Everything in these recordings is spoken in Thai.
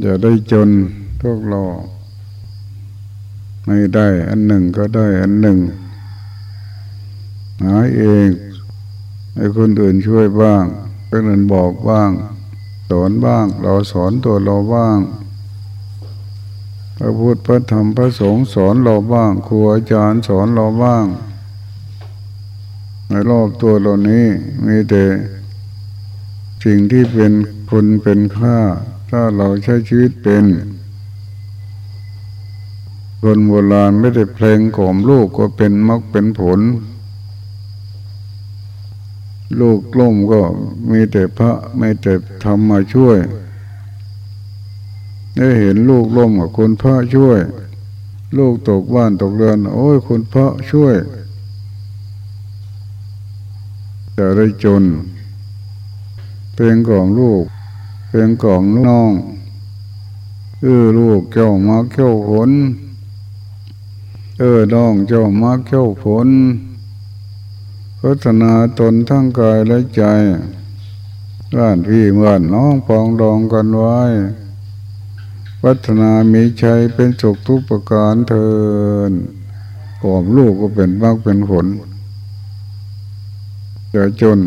อย่าได้จนพวกเราไม่ได้ อันหนึ่งก็ได้อันหนึ่งหาเองให้คนอื่นช่วยบ้างคนอื่นบอกบ้าง สอนบ้าง เราสอนตัวเราบ้าง พระพุทธพระธรรมพระสงฆ์สอนเราบ้างครูอาจารย์สอนเราบ้าง ในรอบตัวเรานี้มีแต่สิ่งที่เป็นคุณเป็นค่า ถ้าเราใช้ชีวิตเป็นคนโบราณไม่ได้เพลงกล่อมลูกก็เป็นมักเป็นผล ลูกล่มก็มีแต่พระไม่แต่ทำมมาช่วย ได้เห็นลูกล่มกับคุณพระช่วย ลูกตกบ้านตกเรือน โอ้ยคุณพระช่วยจะได้จนเพลงของลูก เพลงของน้องเออลูกเจ้ามาเจ้าผลเออน้องเจ้ามาเจ้าผลพัฒนาตนทั้งกายและใจบ้านพี่เมื่อนน้องปองดองกันไว้ พัฒนามีชัยเป็นสุขทุกประการเทินกอมลูกก็เป็นมากเป็นผลอย่าจน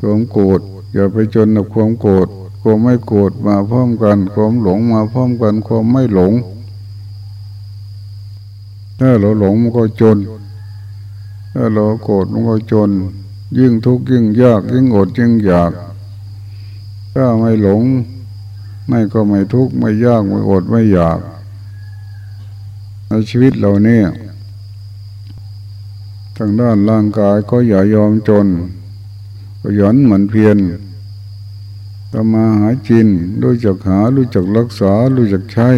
ควมโกรธ อย่าไปจนกับความโกรธความไม่โกรธมาพร้อมกัน ความหลงมาพร้อมกันความไม่หลง ถ้าเราหลงมันก็จน ถ้าเราโกรธมันก็จน ยิ่งทุกข์ยิ่งยาก ยิ่งอดยิ่งอยาก ถ้าไม่หลง ไม่ก็ไม่ทุกข์ไม่ยากไม่อดไม่อยาก ในชีวิตเราเนี่ยทางด้านร่างกายก็อย่ายอมจน ก็ย้อนเหมือนเพียรทำมาหาจินรู้จักหา รู้จักรักษา รู้จักใช้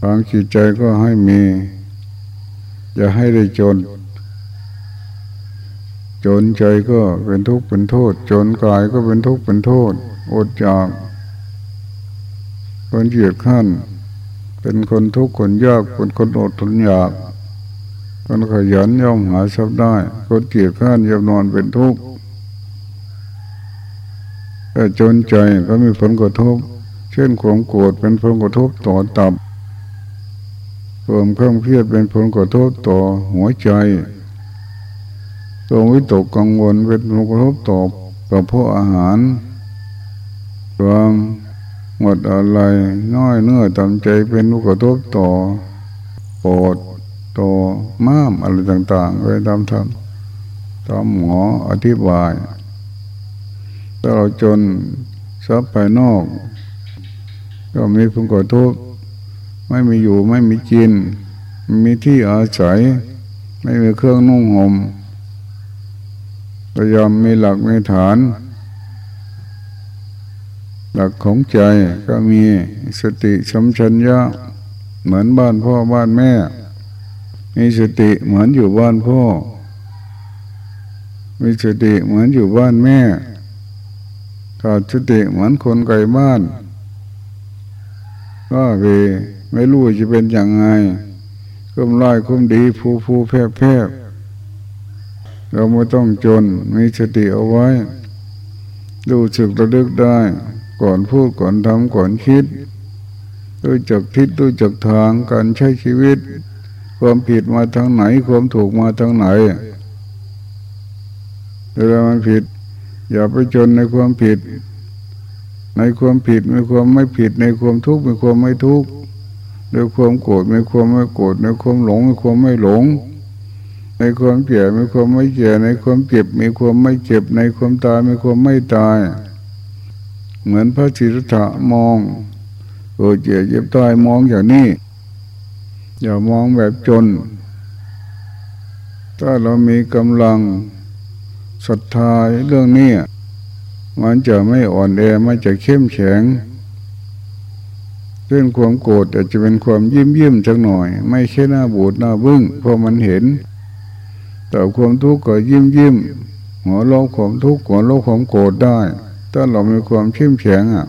ทางจิตใจก็ให้มี อย่าให้ได้จน จนใจก็เป็นทุกข์เป็นโทษ จนกายก็เป็นทุกข์เป็นโทษ อดอยากคนเหยียดขั้น เป็นคนทุกข์คนยาก เป็นคนอดทนอยาก คนขยันย่อมหาทรัพย์ได้ คนเกียดข้านย่อมนอนเป็นทุกข์แต่จนใจก็มีผลกระทบ เช่นความโกรธเป็นผลกระทบต่อตับความเคร่งเครียดเป็นผลกระทบต่อหัวใจตัววิตกกังวลเป็นผลกระทบต่อกระเพาะอาหารความหมดอะไรน้อยเนื้อตำใจเป็นผลกระทบต่อปอด ต่อม้ามอะไรต่างๆไปตามทำตามหมออธิบายถ้าเราจนทรัพย์ภายนอก ก็มีผลกระทบไม่มีอยู่ไม่มีกิน มีที่อาศัย ไม่มีเครื่องนุ่งห่มพยายามมีหลักมีฐาน หลักของใจก็มีสติสัมชัญญะเหมือนบ้านพ่อบ้านแม่ มีสติเหมือนอยู่บ้านพ่อ มีสติเหมือนอยู่บ้านแม่ ขาดสติเหมือนคนไกลบ้าน ก็เวไม่รู้จะเป็นอย่างไงคุ้มร้ายคุ้มดีผู้ผู้แพร่แพร่เราไม่ต้องจน มีสติเอาไว้ดูสึกระลึกได้ ก่อนพูดก่อนทำก่อนคิด รู้จักทิศรู้จักทางการใช้ชีวิต ความผิดมาทางไหน ความถูกมาทางไหนเวลามันผิด อย่าไปจนในความผิด ในความผิดมีความไม่ผิดในความทุกข์มีความไม่ทุกข์ในความโกรธมีความไม่โกรธในความหลงมีความไม่หลง ในความเก่มีความไม่เก่ในความเจ็บมีความไม่เจ็บในความตายมีความไม่ตาย เหมือนพระจิตตะมองโอ้เจ็บเจ็บตายมองอย่างนี้ อย่ามองแบบจน ถ้าเรามีกำลังศรัทธาเรื่องนี้มันจะไม่อ่อนแอมันจะเข้มแข็งเรื่องความโกรธอาจจะเป็นความยิ้มยิ้มจังหน่อย ไม่ใช่หน้าบูดหน้าบึ้งเพราะมันเห็น แต่ความทุกข์ก็ยิ้มยิ้มหัวโลกความทุกข์หัวโลกความโกรธได้ ถ้าเรามีความเข้มแข็งอะ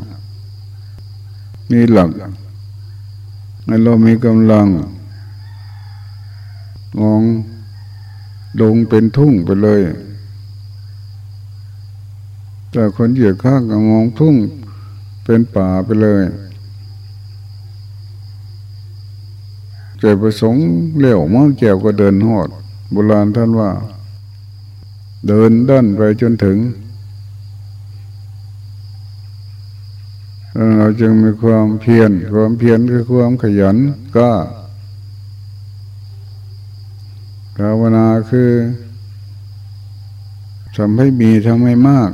มีหลักให้เรามีกำลัง มองลงเป็นทุ่งไปเลย แต่คนเหยียดข้างก็มองทุ่งเป็นป่าไปเลยใจประสงค์เลี้ยวมั่งแก้วก็เดินหอดโบราณท่านว่า เดินด้านไปจนถึง เราจึงมีความเพียรความเพียรคือความขยันก็ ภาวนาคือทำให้มีทำให้มาก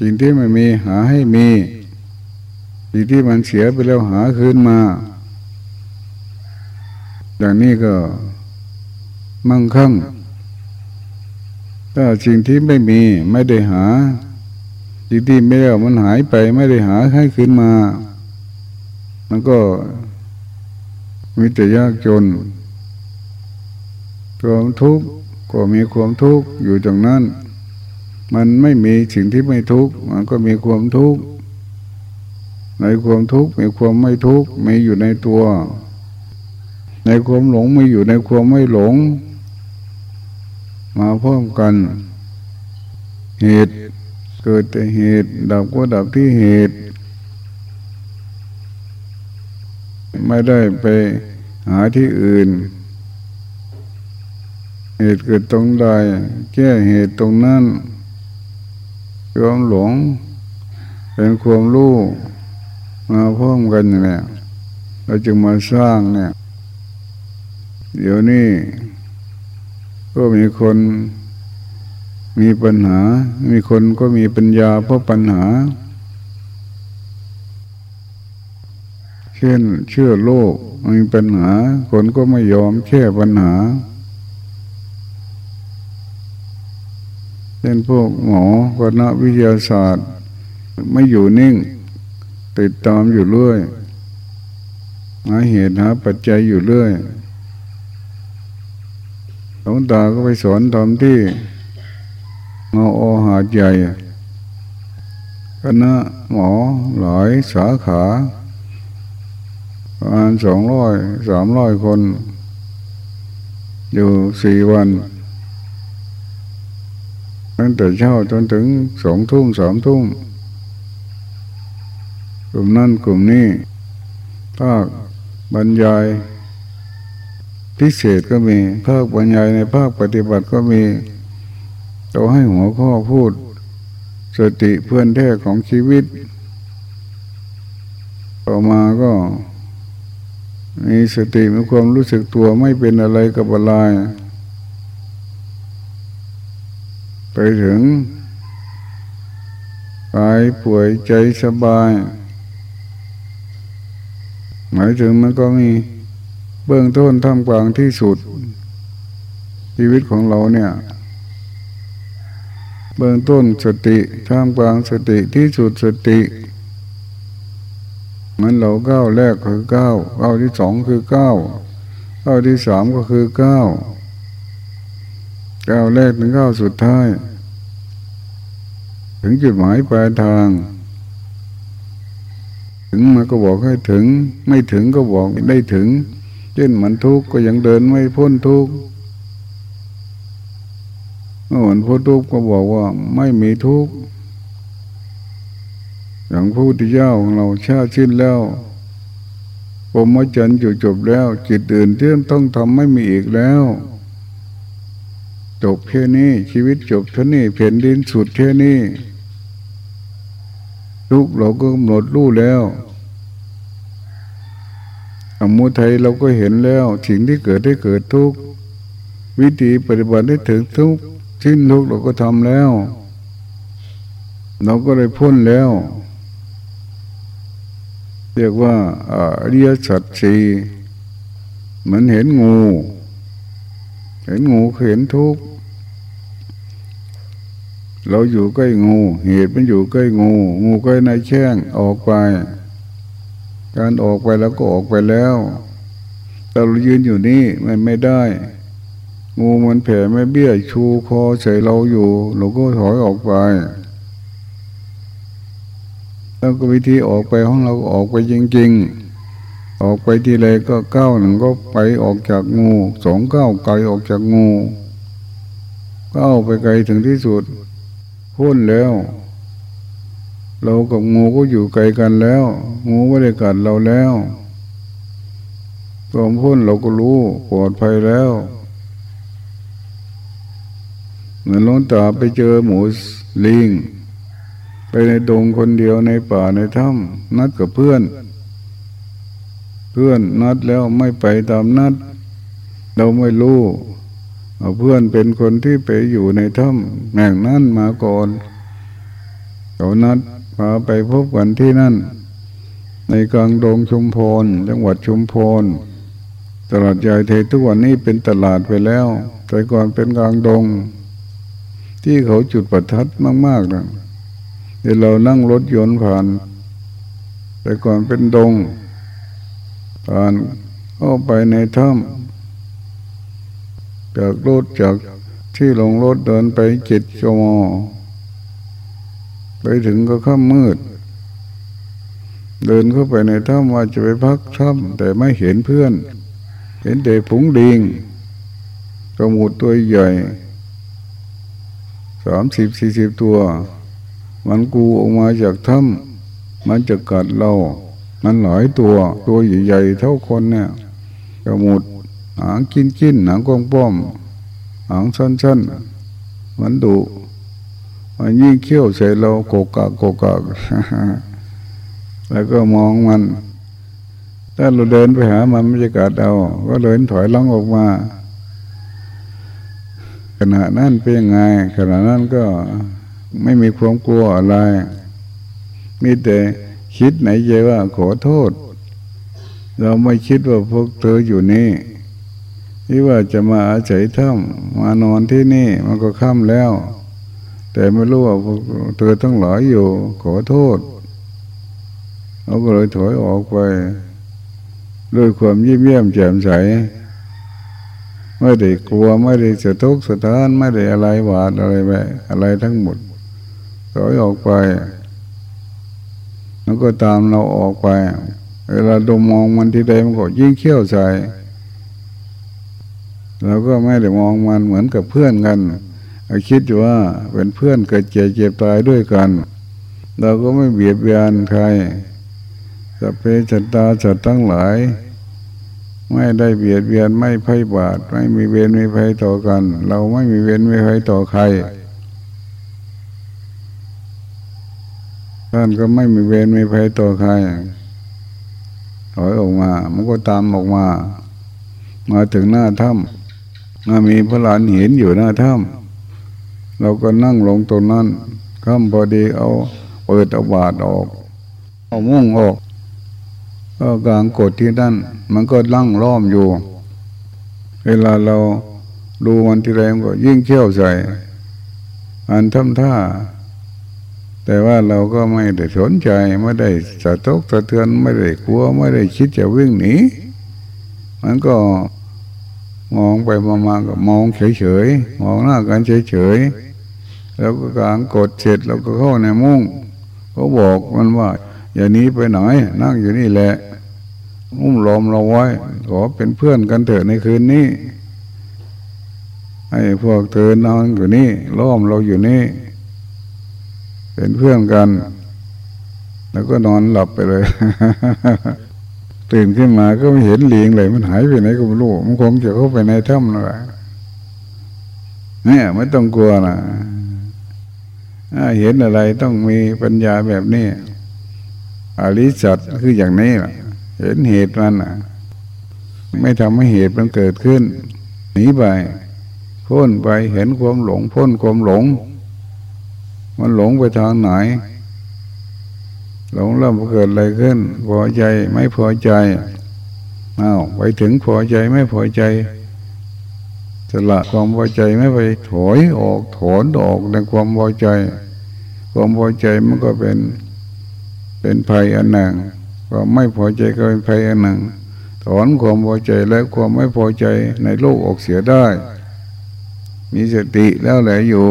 สิ่งที่ไม่มีหาให้มีสิ่งที่มันเสียไปแล้วหาคืนมาอย่างนี้ก็มั่งคั่งถ้าสิ่งที่ไม่มีไม่ได้หาสิ่งที่ไม่แล้มันหายไปไม่ได้หาให้คืนมา มันก็มีแต่ยากจน ความทุกข์ก็มีความทุกข์อยู่ตรงนั้น มันไม่มีสิ่งที่ไม่ทุกข์มันก็มีความทุกข์ในความทุกข์มีความไม่ทุกข์มีอยู่ในตัว ในความหลงมีอยู่ในความไม่หลง มาพร้อมกัน เหตุเกิดแต่เหตุ ดับก็ดับที่เหตุ ไม่ได้ไปหาที่อื่น เหตุเกิดตรงใดแก้เหตุตรงนั้นความหลง เป็นความรู้มาพร้อมกันเนี่ยเราจึงมาสร้างเนี่ย เดี๋ยวนี้ก็มีคนมีปัญหา มีคนก็มีปัญญาเพราะปัญหา เช่นเชื่อโลกมีปัญหา คนก็ไม่ยอมแก้ปัญหา ช่นพวกหมอคณะวิทยาศาสตร์ ไม่อยู่นิ่ง ติดตามอยู่เรื่อยหาเหตุหาปัจจัยอยู่เรื่อยหลวงตาก็ไปสอนทำที่เงาอหาดใหญ่คณะหมอหลายสาขาประมาณสองร้อยสามร้อยคน อยู่สี่วัน ตั้งแต่เช้าจนถึงสองทุ่มสามทุ่มกลุ่มนั่นกลุ่มนี้ภาคบรรยายพิเศษก็มีภาคบรรยายในภาคปฏิบัติก็มีเราให้หัวข้อพูด สติเพื่อนแท้ของชีวิต ต่อมาก็มีสติมีความรู้สึกตัวไม่เป็นอะไรกับอะไร ไปถึงกายป่วยใจสบาย หมายถึงมันก็มีเบื้องต้นท่ามกลางที่สุด ชีวิตของเราเนี่ย เบื้องต้นสติท่ามกลางสติที่สุดสติมันเราก้าวแรกคือก้าวก้าวที่สองคือก้าวก้าวที่สามก็คือก้าว ก้าวแรกถึงก้าวสุดท้าย ถึงจุดหมายปลายทาง ถึงมันก็บอกให้ถึง ไม่ถึงก็บอกได้ถึง เช่นมันทุกข์ก็ยังเดินไม่พ้นทุกข์เมื่อมันพ้นทุกข์ก็บอกว่าไม่มีทุกข์อย่างผู้ที่เจ้าของเราชาชิ้นแล้วผมมาจันอยู่จบแล้ว จิตอื่นที่ต้องทำไม่มีอีกแล้ว จบแค่นี้ ชีวิตจบเท่านี้เผ่นดินสุดแค่นี้ทุกเราก็กำหนดรู้แล้วอมุทัยเราก็เห็นแล้วสิ่งที่เกิดได้เกิดทุกวิธีปฏิบัติได้ถึงทุกชิ้นทุกเราก็ทำแล้ว เราก็เลยพ้นแล้ว เรียกว่าอริยสัจสีเหมือนเห็นงู เห็นงูเห็นทุกข์ เราอยู่ใกล้งู เหตุมันอยู่ใกล้งู งูใกล้ในแช่งออกไป การออกไปแล้วก็ออกไปแล้วแต่เรายืนอยู่นี่มันไม่ได้ งูมันแผ่ไม่เบี้ยชูคอใส่เราอยู่เราก็ถอยออกไป แล้วก็วิธีออกไปของเราออกไปจริงๆ ออกไปทีไรก็เก้าหนึ่งก็ไปออกจากงูสองเก้าไกลออกจากงูก้าไปไกลถึงที่สุด พ้นแล้ว เรากับงูก็อยู่ไกลกันแล้ว งูไม่ได้กัดเราแล้วตัวพ้นเราก็รู้ปลอดภัยแล้ว เหมือนล้นตาไปเจอหมูลิงไปในดงคนเดียวในป่าในถ้ำนัดกับเพื่อน เพื่อนนัดแล้วไม่ไปตามนัด เราไม่รู้ เพื่อนเป็นคนที่ไปอยู่ในถ้ำแห่งนั้นมาก่อนเขานัดพาไปพบกันที่นั่น ในกลางดงชุมพรจังหวัดชุมพรตลาดใหญ่เททุกวันนี้เป็นตลาดไปแล้วแต่ก่อนเป็นกลางดง ที่เขาจุดประทัดมากๆนะเดี๋ยวเรานั่งรถยนต์ผ่าน แต่ก่อนเป็นดงผ่านเข้าไปในถ้ำ จากรถจากที่ลงรถเดินไปเจ็ดชั่วโมงไปถึงก็ค่ำมืด เดินเข้าไปในถ้ำว่าจะไปพักถ้ำแต่ไม่เห็นเพื่อน เห็นแต่ผงดิงกระมูดตัวใหญ่สามสิบสี่สิบตัว มันกูออกมาจากถ้ำมันจะกัดเรา มันหลายตัว ตัวใหญ่ๆเท่าคนเนี่ยกระมูด หางกินกินหางกองป้อมหางสั้นๆมันดุมันยิ่งเขี้ยวใส่เราโกกะโกกะแล้วก็มองมัน ถ้าเราเดินไปหามันไม่จะกัดเอา ก็เดินถอยล่องออกมา ขณะนั้นเป็นยังไง ขณะนั้นก็ไม่มีความกลัวอะไร มีแต่คิดไหนใจว่าขอโทษ เราไม่คิดว่าพวกเธออยู่นี่ ที่ว่าจะมาอาศัยถ้ำมานอนที่นี่มันก็ค่ำแล้ว แต่ไม่รู้ว่าเธอทั้งหลายอยู่ ขอโทษเราก็เลยถอยออกไป ด้วยความยิ้มเยี่ยมแจ่มใส ไม่ได้กลัวไม่ได้สะทุกสะท้านไม่ได้อะไรหวาดอะไรไปอะไรทั้งหมดถอยออกไป แล้วก็ตามเราออกไป เวลาดมมองมันที่ใดมันก็ยิ่งเขี้ยวใส่ เราก็ไม่ได้มองมันเหมือนกับเพื่อนกันคิดว่าเป็นเพื่อนเกิดเจ็บเจ็บตายด้วยกัน เราก็ไม่เบียดเบียนใครสัพเพจัตตาสัตทั้งหลาย ไม่ได้เบียดเบียนไม่ไพ่บาท ไม่มีเวรไม่ไพ่ต่อกัน เราไม่มีเวรไม่ไพ่ต่อใครท่านก็ไม่มีเวรไม่ไพ่ต่อใครถอยออกมา มันก็ตามออกมา มาถึงหน้าถ้ำ มามีพระหลานเห็นอยู่หน้าถ้ำเราก็นั่งลงตรงนั้นข้ามพอดีเอาเปิดเอาบาดออก เอามุ่งออกก็กลางกดที่นั่นมันก็ลั่งล้อมอยู่ เวลาเราดูมันที่แรงก็ยิ่งเขี้ยวใส่อันทำท่า แต่ว่าเราก็ไม่ได้สนใจไม่ได้สะทกสะเทือนไม่ได้กลัวไม่ได้คิดจะวิ่งหนีมันก็ มองไปมามาก็มองเฉยๆมองหน้ากันเฉยๆแล้วก็กางกดเสร็จแล้วก็เข้าในมุ้งเขาบอกมันว่า อย่านี้ไปไหนนั่งอยู่นี่แหละมุ้งล้อมเราไว้ ขอเป็นเพื่อนกันเถอะในคืนนี้ให้พวกเธอนอนอยู่นี่ล้อมเราอยู่นี่ เป็นเพื่อนกัน แล้วก็นอนหลับไปเลย ตื่นขึ้นมาก็ไม่เห็นลิงเลย มันหายไปไหนก็ไม่รู้มันคงจะเข้าไปในถ้ำนั่นแหละเนี่ยไม่ต้องกลัวนะเห็นอะไรต้องมีปัญญาแบบนี้อริสัตคืออย่างนี้ะเห็นเหตุมันะไม่ทำให้เหตุมันเกิดขึ้นหนีไปพ้นไปเห็นความหลง พ้นความหลง มันหลงไปทางไหน หลงเริ่มเกิดอะไรขึ้นพอใจไม่พอใจอ้าวไปถึงพอใจไม่พอใจสละความพอใจไม่ไปถอยออกถอนออกในความพอใจ ความพอใจมันก็เป็นเป็นภัยอันหนึ่งความไม่พอใจก็เป็นภัยอันหนึ่งถอนความพอใจและความไม่พอใจในโลกออกเสียได้ มีสติแล้วแหละอยู่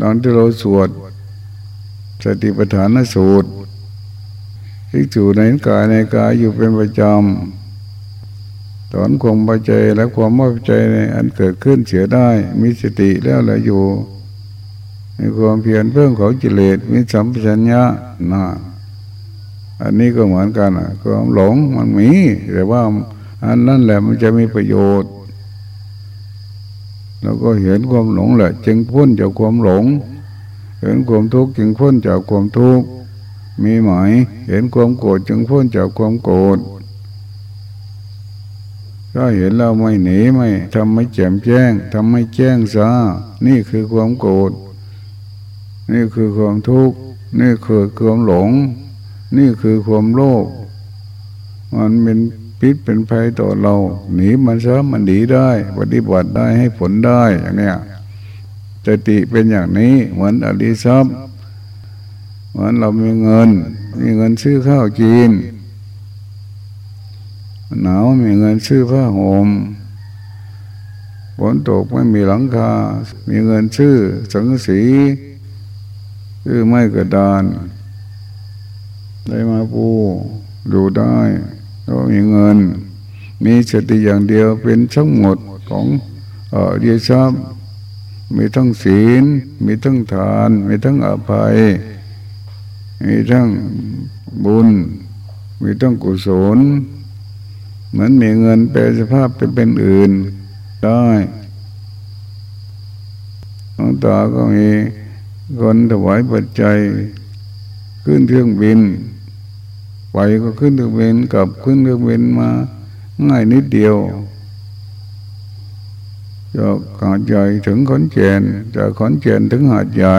ตอนที่เราสวดสติปัฏฐานสูตร ที่อยู่ในกายในกายอยู่เป็นประจำถอนความพอใจและความไม่พอใจในอันเกิดขึ้นเสียได้ มีสติแล้วแหละอยู่มีความเพียรเพิ่มเขาจิเลสมีสัมปชัญญะนะอันนี้ก็เหมือนกันอะความหลงมันมี แต่ว่าอันนั้นแหละมันจะมีประโยชน์เราก็เห็นความหลงแหละ จึงพ้นจากความหลง เห็นความทุกข์จึงพ้นจากความทุกข์ มีหมยเห็นความโกรธจึงพ้นจากความโกรธถ้าเห็นเราไม่หนีไม่ทำไม่แจ่มแจ้งทำไม่แจ้งซะนี่คือความโกรธนี่คือความทุกข์นี่คือความหลง นี่คือความโลภมันเป็นพิษเป็นภัยต่อเรา หนีมันซะมันหนีได้ ปฏิบัติได้ให้ผลได้อย่างเนี้ยสติเป็นอย่างนี้เหมือนอริทรัพย์ เหมือนเรามีเงิน มีเงินซื้อข้าวกินหนาวมีเงินซื้อผ้าห่มฝนตกไม่มีหลังคา มีเงินซื้อสังสีซื้อไม้กระดานได้มาปูดูได้ก็มีเงิน มีสติอย่างเดียวเป็นทั้งหมดของเออเดียชับมีทั้งศีล มีทั้งทาน มีทั้งอภัย มีทั้งบุญ มีทั้งกุศลเหมือนมีเงินแปลสภาพเป็นเป็นอื่นได้หลวงตาก็มีคนถวายปัจจัย ขึ้นเครื่องบิน ไปก็ขึ้นเครื่องบินกับขึ้นเครื่องบินมา ง่ายนิดเดียวจากหาดใหญ่ถึงขอนแก่นจากขอนแก่นถึงหาดใหญ่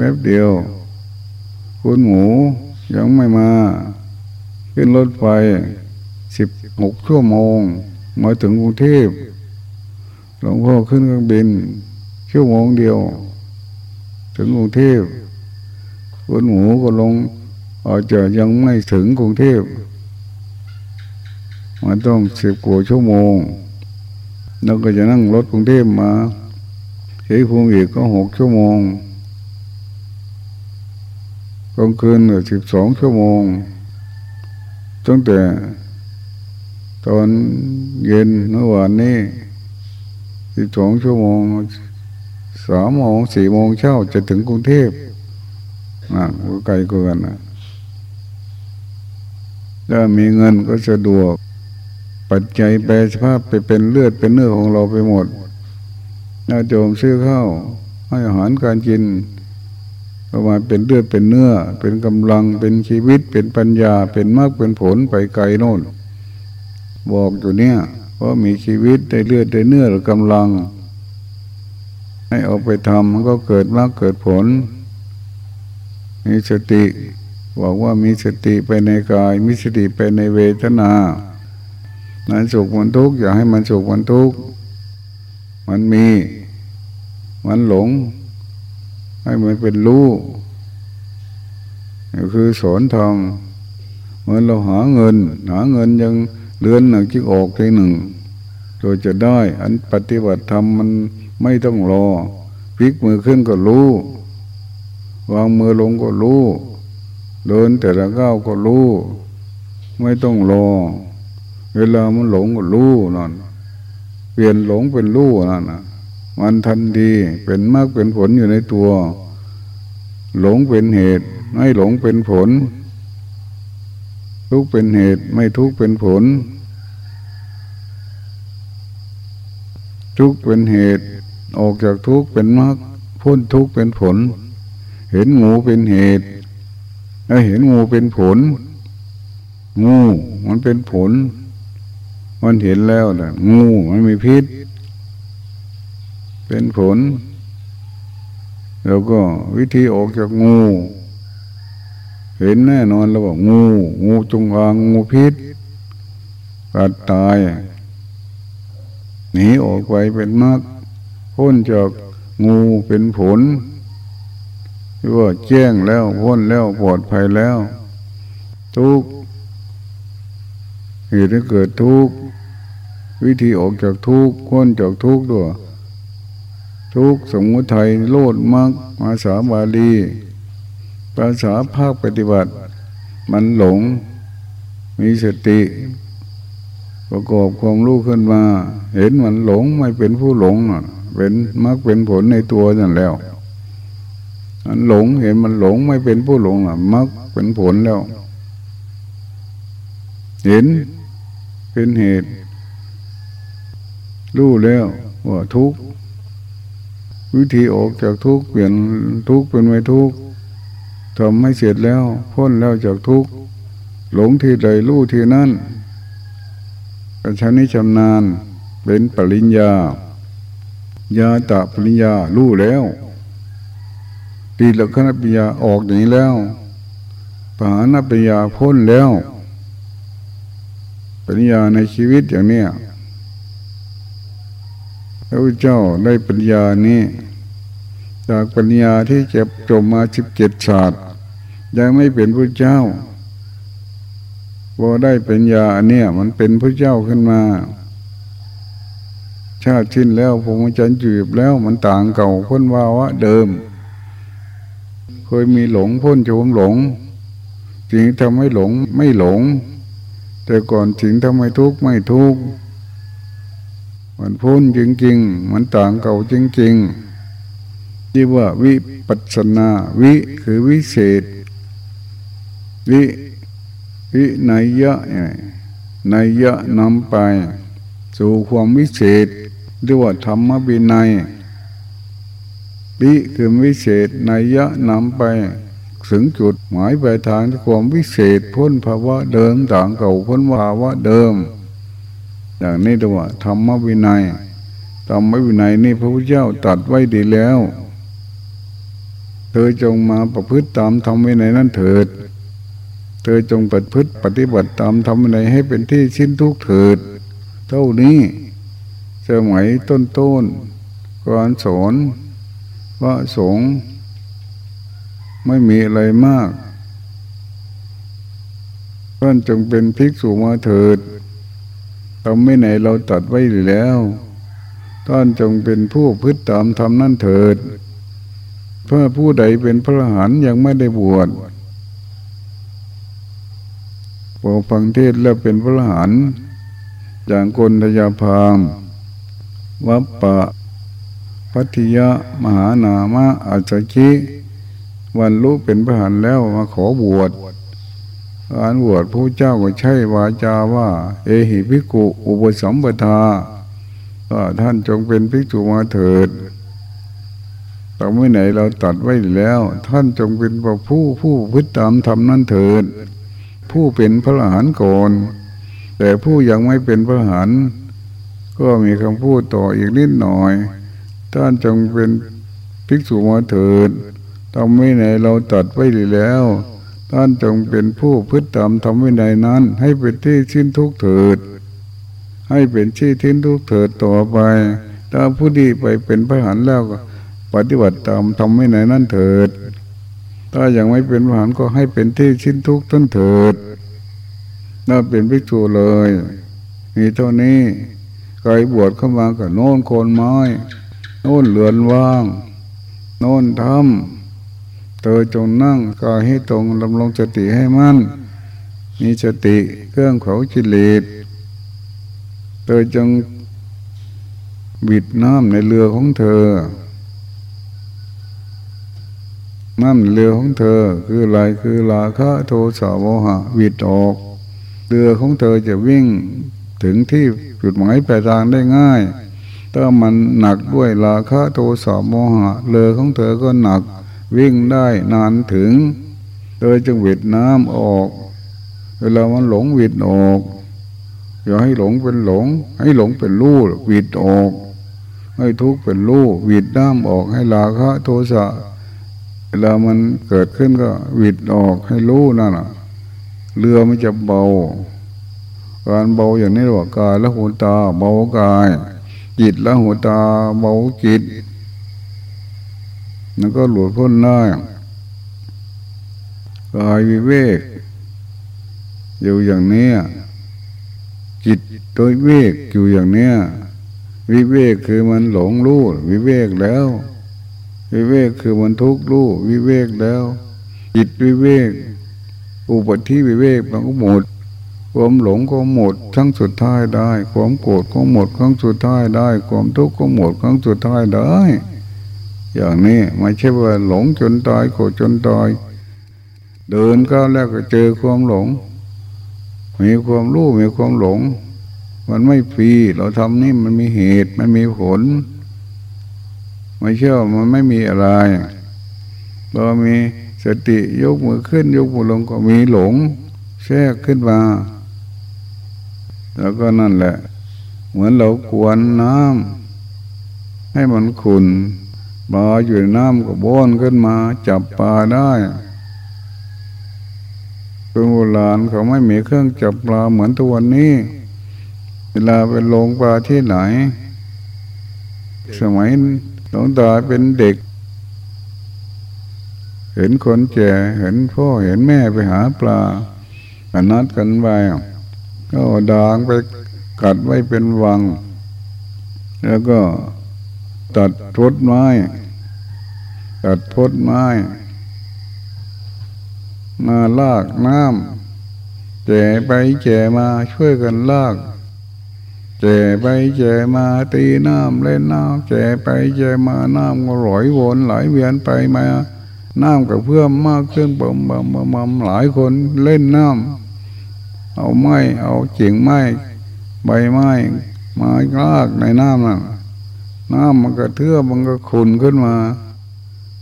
ป๊บเดียว คุณหมูยังไม่มา ขึ้นรถไฟสิบหกชั่วโมง มาถึงกรุงเทพหลวงพ่อขึ้นเครื่องบินชั่วโมงเดียว ถึงกรุงเทพคนหมูก็ลงอาจจะยังไม่ถึงกรุงเทพมันต้องสิบกว่าชั่วโมง แล้วก็จะนั่งรถกรุงเทพมาเสียพวงอีกก็หกชั่วโมง ลางคืนสิบสองชั่วโมงตั้งแต่ตอนเย็นเมื่อวานนี้สิบสองชั่วโมงสามโมงสี่โมงเช้าจะถึงกรุงเทพนะไกลเกินนะถ้ามีเงินก็สะดวก ปัจจัยแปลสภาพไปเป็นเลือดเป็นเนื้อของเราไปหมดน่าโจมซื้อข้าวให้อาหารการกิน ประมาณเป็นเลือดเป็นเนื้อ เป็นกำลังเป็นชีวิตเป็นปัญญาเป็นมากเป็นผลไปไกลโน่น บอกอยู่เนี่ยว่ามีชีวิตได้เลือดได้เนื้อหรือกำลัง ให้เอาไปทำมันก็เกิดมากเกิดผล มีสติบอกว่ามีสติไปในกาย มีสติไปในเวทนามันสุขมันทุกข์อย่าให้มันสุขมันทุกข์มันมี มันหลง ให้มันเป็นรู้นี่คือสอนทางเหมือนเราหาเงิน หาเงินยังเดือนหนึ่งจึงออกทีหนึ่งโดยจะได้ อันปฏิบัติธรรมมันไม่ต้องรอพลิกมือขึ้นก็รู้ วางมือลงก็รู้เดินแต่ละก้าวก็รู้ ไม่ต้องรอ เวลามันหลงก็รู้นั่นเปลี่ยนหลงเป็นรู้นั่นนะ มันทันทีเป็นมากเป็นผลอยู่ในตัว หลงเป็นเหตุ ไม่หลงเป็นผล ทุกเป็นเหตุไม่ทุกเป็นผล ทุกเป็นเหตุ ออกจากทุกเป็นมากพ้นทุกเป็นผล เห็นงูเป็นเหตุแล้วเห็นงูเป็นผล งูมันเป็นผล มันเห็นแล้วนะงูมันมีพิษ เป็นผล แล้วก็วิธีออกจากงู เห็นแน่นอนแล้วว่างู งูจงอางงูพิษกัดตายหนีออกไปเป็นมากพ้นจากงูเป็นผลหรือว่าแจ้งแล้วพ้นแล้วปลอดภัยแล้ว ทุกเหตุที่เกิดทุกวิธีออกจากทุกพ้นจากทุกด้วย ทุกสมุทัยโลดมากภาษาบาลีภาษาภาคปฏิบัติ มันหลง มีสติ ประกอบความรู้ขึ้นมา เห็นมันหลงไม่เป็นผู้หลงเป็นมักเป็นผลในตัวนั่นแล้วมันหลงเห็นมันหลงไม่เป็นผู้หลงอะมักเป็นผลแล้ว เห็นเป็นเหตุ รู้แล้วว่าทุก วิธีออกจากทุกเปลี่ยนทุกเป็นไม่ทุกทำให้เสร็จแล้ว พ้นแล้วจากทุกหลงที่ใดรู้ที่นั่นกันชนิชำนาญเป็นปริญญายาตะปริญญารู้แล้วตีหลักขณะปริญญาออกอย่างนี้แล้วปหานปริญญาพ้นแล้วปริญญาในชีวิตอย่างเนี้ย พระเจ้าได้ปัญญานี้ จากปัญญาที่เจ็บจมมาสิบเจ็ดศาสตร์ยังไม่เป็นพระเจ้าพอได้ปัญญาเนี้ยมันเป็นพระเจ้าขึ้นมา ชาติชิ้นแล้วผมจันจืบแล้วมันต่างเก่าพ้นว่าวะเดิม เคยมีหลงพ้นโฉมหลงจริงทำให้หลงไม่หลง แต่ก่อนจริงทำให้ทุกข์ไม่ทุกข์ มันพ้นจริงๆมันต่างเก่าจริงๆที่ว่าวิปัสนาวิคือวิเศษ วิวินัยยะนัยยะนำไป สู่ความวิเศษเรียกว่าธรรมบินัยวิคือวิเศษนัยยะนำไปถึงจุดหมายปลายทางที่ความวิเศษพ้นภาวะเดิมต่างเก่าพ้นภาวะเดิม อย่างนี้เรียกว่าธรรมวินัยธรรมวินัยนี่พระพุทธเจ้าตัดไว้ดีแล้ว เธอจงมาประพฤติตามธรรมวินัยนั้นเถิด เธอจงปฏิพฤติปฏิบัติตามธรรมวินัยให้เป็นที่ชิ้นทุกเถิด เท่านี้สมัยต้นต้นการสอนว่าสงไม่มีอะไรมากท่านจงเป็นภิกษุมาเถิด ทำไม่ไหนเราตัดไว้แล้วท่านจงเป็นผู้พึ่ตามทำนั่นเถิดเพื่อผู้ใดเป็นพระหันยังไม่ได้บวชพอฟังเทศแล้วเป็นพระหันอย่างคนทยาพามวัปปะพัทยามหานามะอาจกิวันรู้เป็นพระหันแล้วมาขอบวช การบวชผู้เจ้าก็ใช่วาจาว่า เอหิภิกขุอุปสมบทาว่าท่านจงเป็นภิกษุมาเถิดต่เมื่อไหนเราตัดไว้แล้ว ท่านจงเป็นผู้ผู้พึ่ตามธรรมนั่นเถิด ผู้เป็นพระอรหันต์ก่อนแต่ผู้ยังไม่เป็นพระอรหันต์ก็มีคำพูดต่ออีกนิดหน่อย ท่านจงเป็นภิกษุมาเถิดทำไม่ไหนเราตัดไว้แล้ว ท่านจงเป็นผู้พึ่ตามทำไม่ไหนนั้น ให้เป็นที่ชิ้นทุกเถิด ให้เป็นที่ทิ้นทุกเถิดต่อไป ถ้าผู้ดีไปเป็นพระหันแล้วก็ ปฏิบัติตามทำไม่ไหนนั่นเถิด ถ้ายังไม่เป็นพระหันก็ให้เป็นที่ชิ้นทุกท่านเถิดน่าเป็นพิจูเลยมีเท่านี้ไกลบวชเข้ามากับโน่นโคนไม้ โน่นเลือนว่าง โน่นทำ เธอจงนั่งกายให้ตรงดำรงสติให้มั่น มีสติเครื่องเขาจิเลสธอจงบิดน้ำในเรือของเธอ น้ำในเรือของเธอ คืออะไรคือลาคะโทสะโมหะบิดออก เรือของเธอจะวิ่งถึงที่จุดหมายปลายทางได้ง่าย ถ้ามันหนักด้วยราคะโทสะโมหะ เรือของเธอก็หนัก วิ่งได้นานถึงเธอจึงวิดน้ำออก เวลามันหลงวิดออก อย่าให้หลงเป็นหลง ให้หลงเป็นรู้วิดออก ให้ทุกข์เป็นรู้วิดน้ำออกให้ลาคะโทสะเวลามันเกิดขึ้นก็วิดออกให้รู้นั่นเรือมันจะเบา การเบาอย่างนี้ว่ากายและหูตาเบากาย จิตและหูตาเบาจิต นั่นก็หลุดพ้นได้กายวิเวก อยู่อย่างนี้ จิตโดยเวกอยู่อย่างเนี้ยวิเวกคือมันหลงรู้วิเวกแล้ว วิเวกคือมันทุกข์รู้วิเวกแล้ว จิตวิเวก อุปธิวิเวกมันก็หมดความหลงก็หมดทั้งสุดท้ายได้ ความโกรธก็หมดครั้งสุดท้ายได้ ความทุกข์ก็หมดครั้งสุดท้ายได้ อย่างนี้ไม่ใช่ว่าหลงจนตายโกรธจนตาย เดินก็แล้วก็เจอความหลง มีความรู้มีความหลง มันไม่ฟรีเราทำนี่มันมีเหตุมันมีผล ไม่เชื่อมันไม่มีอะไรเรามีสติยกมือขึ้น ยกมือลงก็มีหลงแทรกขึ้นมา แล้วก็นั่นแหละ เหมือนเรากวนน้ำให้มันขุน ปลาอยู่ในน้ำก็บ้อนขึ้นมา จับปลาได้เป็นโบราณเขาไม่มีเครื่องจับปลาเหมือนทุกวันนี้ เวลาไปลงปลาที่ไหน สมัยหลวงตาเป็นเด็ก เห็นคนแก่เห็นพ่อเห็นแม่ไปหาปลากันนัดกันไปก็ดางไปกัดไว้เป็นวัง แล้วก็ ตัดพดไม้ ตัดพดไม้ มาลากน้ำแจไปแจมาช่วยกันลากแจไปแจมาตีน้ำเล่นน้ำแจไปแจมาน้ำก็ไหลวนไหลเวียนไปมาน้ำกับเพื่อมมากขึ้นบ่มบ่มบ่มหลายคนเล่นน้ำเอาไม้เอาจิงไม้ใบไม้มาลากในน้ำน่ะ น้ำมันก็เทือมันก็ขุนขึ้นมา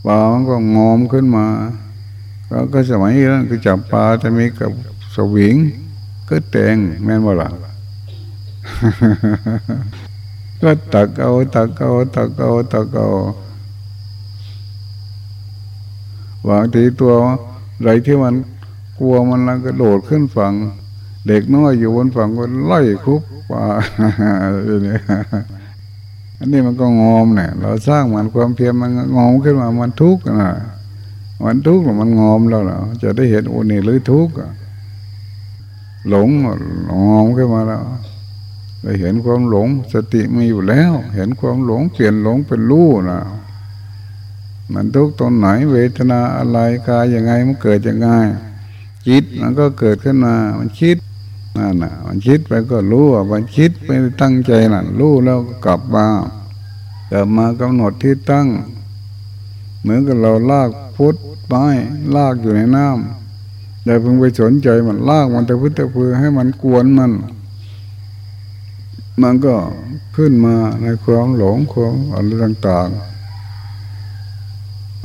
ปลามันก็งอมขึ้นมาแล้วก็สมัยนั้นก็จับปลาจะมีกับสวิงก็แตงแม่นว่าล่ะก็ตักเอาตักเอาตักเอาตักเอาบางทีตัวไรที่มันกลัวมันแล้วก็โดดขึ้นฝั่ง เด็กน้อยอยู่บนฝั่งก็ไล่คุบปลา อันนี้มันก็งอมเนี่ยเราสร้างมันความเพียรมันงอมขึ้นมามันทุกข์นะมันทุกข์มันงอมแล้วเราจะได้เห็นโอนี่หรือทุกข์หลงงอมขึ้นมาแล้วเราเห็นความหลงสติมีอยู่แล้ว เห็นความหลงเปลี่ยนหลงเป็นรู้นะมันทุกตรงไหนเวทนาอะไรกายยังไงมันเกิดยังไงจิตมันก็เกิดขึ้นมา มันคิด นั่นน่ะ มันคิดไปก็รู้ว่ามันคิดไม่ตั้งใจน่ะรู้แล้วกลับมากลับมากำหนดที่ตั้ง เหมือนกับเราลากพุทธไม้ลากอยู่ในน้ำอย่าเพิ่งไปสนใจมันลากมันแต่พื้นแต่พือให้มันกวนมัน มันก็ขึ้นมาในความหลงความอะไรต่างๆ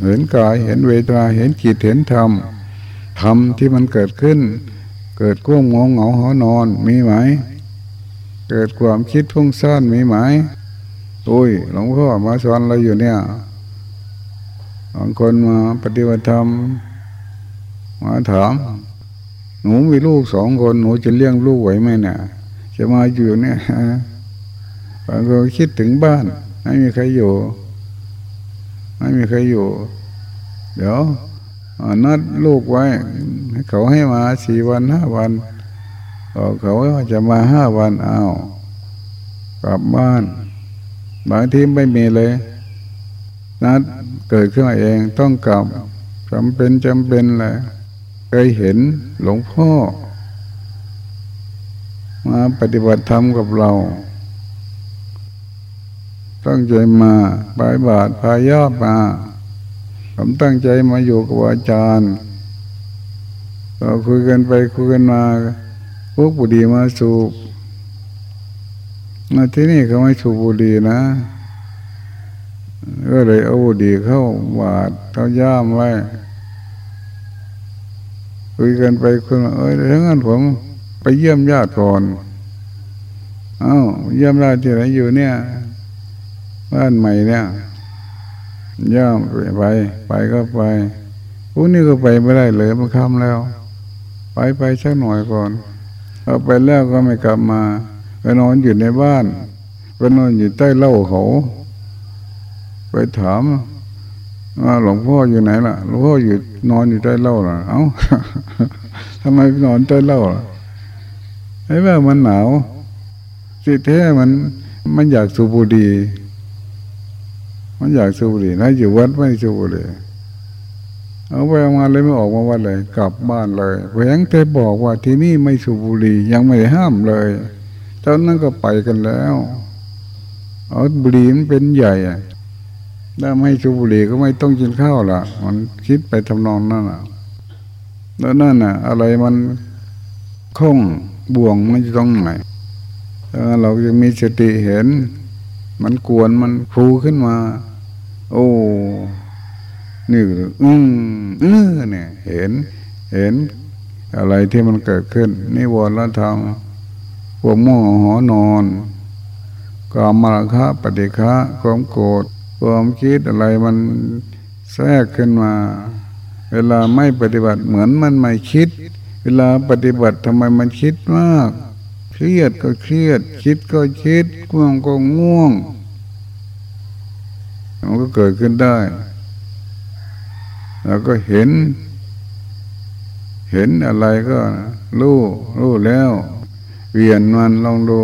เห็นกายเห็นเวทนาเห็นจิตเห็นธรรมธรรมที่มันเกิดขึ้น เกิดก้มงงเหงาหอนอนมีไหม เกิดความคิดพุ่งซ่านมีไหมโอ้ยหลวงพ่อมาสอนเราอยู่เนี่ยบางคนมาปฏิบัติธรรมมาถาม หนูมีลูกสองคนหนูจะเลี้ยงลูกไหวไหมเนี่ยจะมาอยู่เนี่ยบางคนคิดถึงบ้าน ไม่มีใครอยู่ ไม่มีใครอยู่ เดี๋ยวนัดลูกไว้ เขาให้มาสี่วันห้าวันเขาว่าจะมาห้าวันเอากลับบ้าน บางทีไม่มีเลย นัดเกิดขึ้นมาเองต้องกลับจำเป็นจำเป็นเลยเคยเห็นหลวงพ่อ มาปฏิบัติธรรมกับเรา ตั้งใจมาปลายบาทพายอบมาผมตั้งใจมาอยู่กับอาจารย์ เราคุยกันไปคุยกันมาพวกบุดีมาสูบมาที่นี่เขาไม่สูบบุดีนะก็เลยเอาบุดีเข้าบาดเขาย่ามไว้คุยกันไปคุยมาเอ้ยทั้งนั้นผมไปเยี่ยมญาติก่อน เอ้าเยี่ยมญาติที่ไหนอยู่เนี่ยบ้านใหม่เนี่ยย่ามไปไปไปก็ไปพวกนี้ก็ไปไม่ได้เลยมันค่ำแล้ว ไปไปสักหน่อยก่อนเอาไปแล้วก็ไม่กลับมาไปนอนอยู่ในบ้านไปนอนอยู่ใต้เล่าเขา ไปถามว่าหลวงพ่ออยู่ไหนล่ะหลวงพ่ออยู่นอนอยู่ใต้เล่าล่ะ เอ้าทำไมนอนใต้เล่าล่ะไอ้ว่ามันหนาวสิแท้มันมันอยากสูบบุหรี่มันอยากสูบบุหรี่นะอยู่วัดไม่สูบบุหรี่ เอาไปมาเลยไม่ออกมาว่าเลย กลับบ้านเลยแหวงแต่บอกว่าที่นี่ไม่สูบบุหรี่ยังไม่ได้ห้ามเลยตอนนั้นก็ไปกันแล้วเอาบุหรี่มันเป็นใหญ่ถ้าไม่สูบบุหรี่ก็ไม่ต้องกินข้าวละมันคิดไปทำนองนั่นอะแล้วนั่นน่ะ อะไรมันคงบ่วงมันจะต้องไหนถ้าเราจะมีสติเห็น มันกวนมันฟูขึ้นมา โอ้ นี่อืมเออเนี่ย เห็น เห็น อะไรที่มันเกิดขึ้นนิวรณธรรมพวกม่วหอนอนกามมาคะปฏิฆะความโกรธความคิดอะไรมันแทรกขึ้นมา เวลาไม่ปฏิบัติเหมือนมันไม่คิด เวลาปฏิบัติทำไมมันคิดมาก เครียดก็เครียด คิดก็คิดง่วงก็ง่วงมันก็เกิดขึ้นได้ แล้วก็เห็น เห็นอะไรก็รู้รู้แล้วเปลี่ยนมันลองดู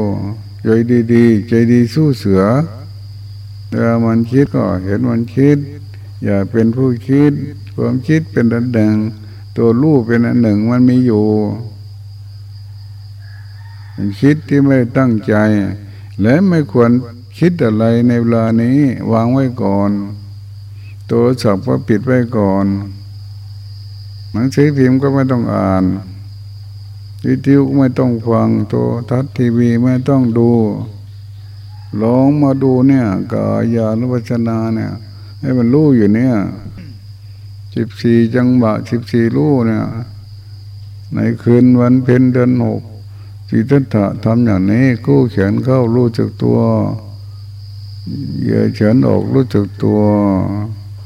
ใจดีๆใจดีสู้เสือแต่มันคิดก็เห็นมันคิด อย่าเป็นผู้คิด ความคิดเป็นอันหนึ่ง ตัวรู้เป็นอันหนึ่งมันมีอยู่มันคิดที่ไม่ตั้งใจ และไม่ควรคิดอะไรในเวลานี้ วางไว้ก่อน ตัวสับก็ปิดไว้ก่อนหนังสือพิมพ์ก็ไม่ต้องอ่านวิทยุไม่ต้องฟังตัวทัศทีวีไม่ต้องดูลองมาดูเนี่ยกายานุปัชนาเนี่ย ให้มันรู้อยู่เนี่ยสิบสี่จังหวะสิบสี่รู้เนี่ย ในคืนวันเพ็ญเดือนหกจิตตะทำอย่างนี้กู้เขียนเข้ารู้จักตัวเหยื่อเฉินออกรู้จักตัว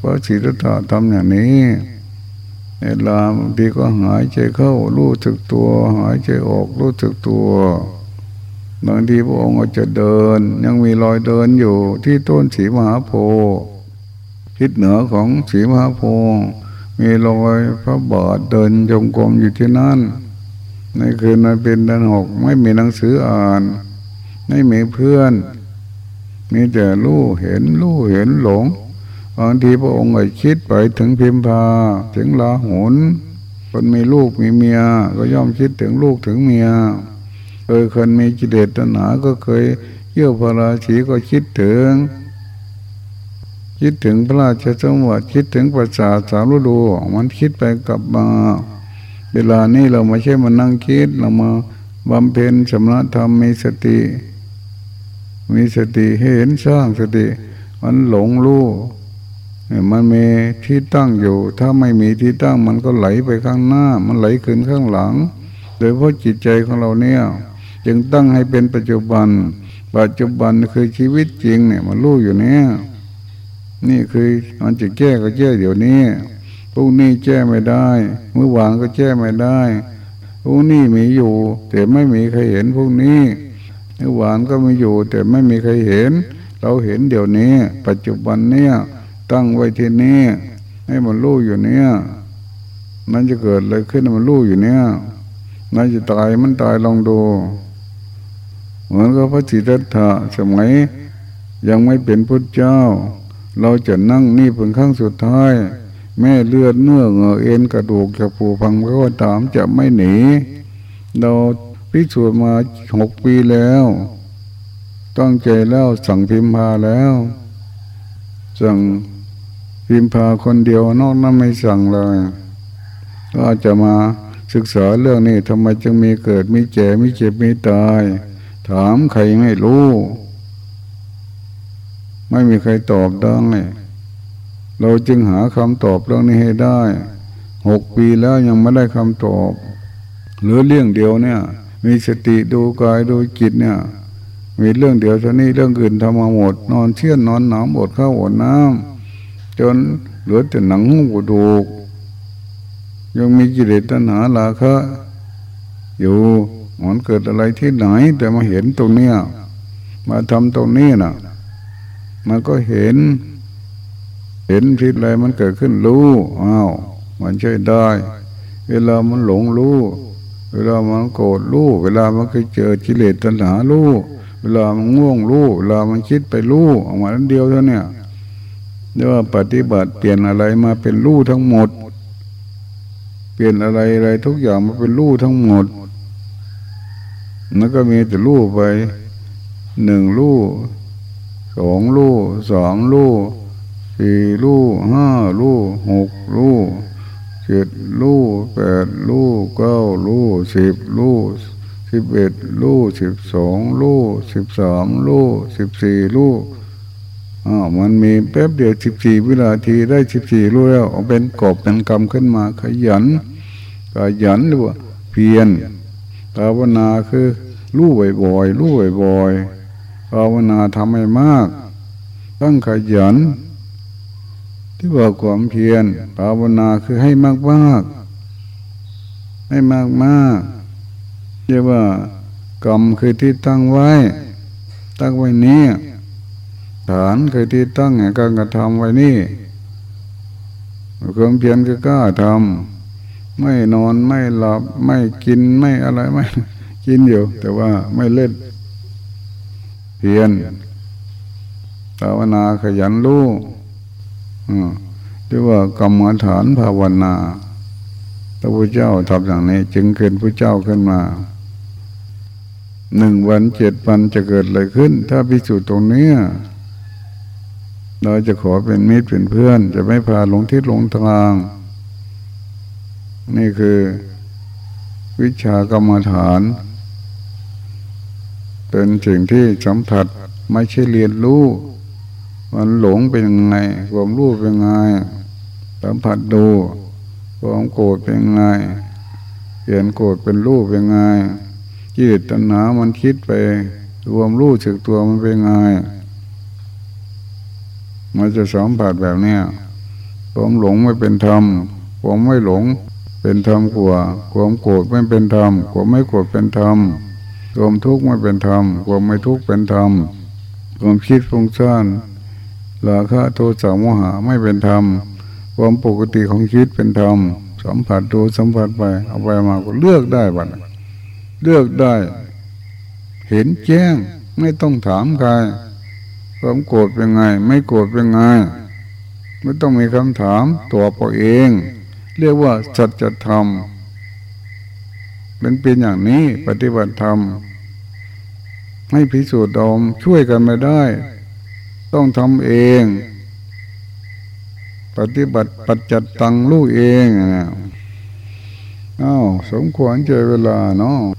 พระจิตตะทำอย่างนี้เวลาบางทีก็หายใจเข้ารู้จักตัว หายใจออกรู้จักตัวบางทีพระองค์จะเดิน ยังมีรอยเดินอยู่ที่ต้นสีมหาโพธิ์ทิศเหนือของสีมหาโพธิ์มีรอยพระบาทเดินจงกรมอยู่ที่นั่นในคืนนั้นเป็นเดือนหกไม่มีหนังสืออ่าน ไม่มีเพื่อน มีแต่รู้เห็นรู้เห็นหลง บางทีพระองค์ก็คิดไปถึงพิมพาถึงลาหุนคนมีลูกมีเมีย ก็ย่อมคิดถึงลูกถึงเมียเคยคนมีกิเลสตัณหาก็เคยเยี่ยวพระราชีก็คิดถึง คิดถึงพระราชสมบัติคิดถึงประสาทสามฤดูมันคิดไปกลับมา เวลานี้เราไม่ใช่มานั่งคิดเรามาบำเพ็ญสมณธรรมมีสติ มีสติเห็นสร้างสติ มันหลงรู้ มันมีที่ตั้งอยู่ ถ้าไม่มีที่ตั้งมันก็ไหลไปข้างหน้า มันไหลขึ้นข้างหลัง โดยเพราะจิตใจของเราเนี่ย จึงตั้งให้เป็นปัจจุบัน ปัจจุบันคือชีวิตจริงเนี่ย มันรู้อยู่เนี่ย นี่คือมันจะแก้ก็แก้เดี๋ยวนี้พรุ่งนี้แก้ไม่ได้เมื่อวานก็แก้ไม่ได้พรุ่งนี้มีอยู่ แต่ไม่มีใครเห็นพรุ่งนี้เมื่อวานก็มีอยู่ แต่ไม่มีใครเห็น เราเห็นเดี๋ยวนี้ ปัจจุบันเนี่ย ตั้งไว้ที่นี้ให้มันรู้อยู่เนี้ยมันจะเกิดอะไรขึ้นมันรู้อยู่เนี้ยมันจะตายมันตายลองดู เหมือนกับพระจิตถะสมัย ยังไม่เป็นพุทธเจ้า เราจะนั่งนี่เป็นครั้งสุดท้าย แม่เลือดเนื้อเงอเอ็นกระดูกจะผูพังก็ตามจะไม่หนี เราพิสูจน์มาหกปีแล้ว ตั้งใจแล้วสั่งพิมพาแล้ว สั่ง พิมพาคนเดียวนอกนั้นไม่สั่งเลยก็จะมาศึกษาเรื่องนี้ทำไมจึงมีเกิดมีแก่มีเจ็บมีตาย ถามใครไม่รู้ ไม่มีใครตอบได้เราจึงหาคำตอบเรื่องนี้ให้ได้หกปีแล้วยังไม่ได้คำตอบ หรือเรื่องเดียวเนี่ย มีสติดูกายดูจิตเนี่ย มีเรื่องเดียวเท่านี้เรื่องอื่นทำมาหมด นอนเชี่ยนนอนหนาวหมดข้าวหมดน้ำ จนเหลือแต่หนังหุ้มกระดูก ยังมีกิเลสตัณหาลาคะอยู่มันเกิดอะไรที่ไหน แต่มาเห็นตรงเนี้ยมาทำตรงนี้น่ะ มันก็เห็น เห็นพิษอะไรมันเกิดขึ้นรู้อ้าวมันใช่ได้ เวลามันหลงรู้เวลามันโกรธรู้เวลามันเคยเจอกิเลสตัณหารู้เวลามันง่วงรู้เวลามันคิดไปรู้ออกมาอันเดียวเท่านี้ เรียกว่าปฏิบัติเปลี่ยนอะไรมาเป็นรู้ทั้งหมด เปลี่ยนอะไรอะไรทุกอย่างมาเป็นรูทั้งหมดแล้วก็มีแต่รูไปหนึ่งรูสองรูสองรูสี่รูห้ารูหกรูเจ็ดรูแปดรูเก้ารูสิบรูสิบเอ็ดรูสิบสองรูสิบสามรูสิบสี่รู อ้าวมันมีแป๊บเดียวสิบสี่วินาทีได้สิบสี่รู้แล้วเอาเป็นกบเป็นกรรมขึ้นมา ขยัน ขยันหรือว่าเพียรภาวนาคือรู้บ่อยๆรู้บ่อยๆภาวนาทำให้มากต้องขยัน ที่บอกความเพียรภาวนาคือให้มากมากให้มากมากเรียกว่ากรรมคือที่ตั้งไว้ ตั้งไว้นี้ ฐานคือที่ตั้งแห่งการกระทำไว้นี่ความเพียรคือกล้าทำไม่นอนไม่หลับไม่กินไม่อะไรไม่กินอยู่ แต่ว่าไม่เล่น เพียรภาวนาขยันรู้เรียกว่ากรรมฐานภาวนาพระพุทธเจ้าทำอย่างนี้ จึงเกิดพระเจ้าขึ้นมาหนึ่งวันเจ็ดวันจะเกิดอะไรขึ้น ถ้าพิสูจน์ตรงนี้ เราจะขอเป็นมิตรเป็นเพื่อน จะไม่พาหลงทิศหลงทาง นี่คือวิชากรรมฐาน เป็นสิ่งที่สัมผัสไม่ใช่เรียนรู้มันหลงเป็นยังไงความรู้เป็นยังไงสัมผัสดูความโกรธเป็นยังไงเปลี่ยนโกรธเป็นรูปเป็นยังไงจิตตัณหามันคิดไปรวมรู้สึกตัวมันเป็นไง มันจะสัมผัสแบบเนี้ยความหลงไม่เป็นธรรมความไม่หลงเป็นธรรมกว่าความโกรธไม่เป็นธรรมความไม่โกรธเป็นธรรมความทุกข์ไม่เป็นธรรมความไม่ทุกข์เป็นธรรมความคิดฟุ้งซ่านราคะโทสะโมหะไม่เป็นธรรมความปกติของชีวิตเป็นธรรมสัมผัสดูสัมผัสไป เอาไปมาก็เลือกได้บัดเลือกได้ เห็นแจ้งไม่ต้องถามใคร ความโกรธเป็นไง ไม่โกรธเป็นไง ไม่ต้องมีคำถามตัวเราเอง เรียกว่าสัจธรรมเป็นเป็นอย่างนี้ปฏิบัติธรรมให้พิสูจน์ดอมช่วยกันไม่ได้ ต้องทำเอง ปฏิบัติปัจจัดตังลูกเองอ้าวสมควรเจอเวลาเนาะ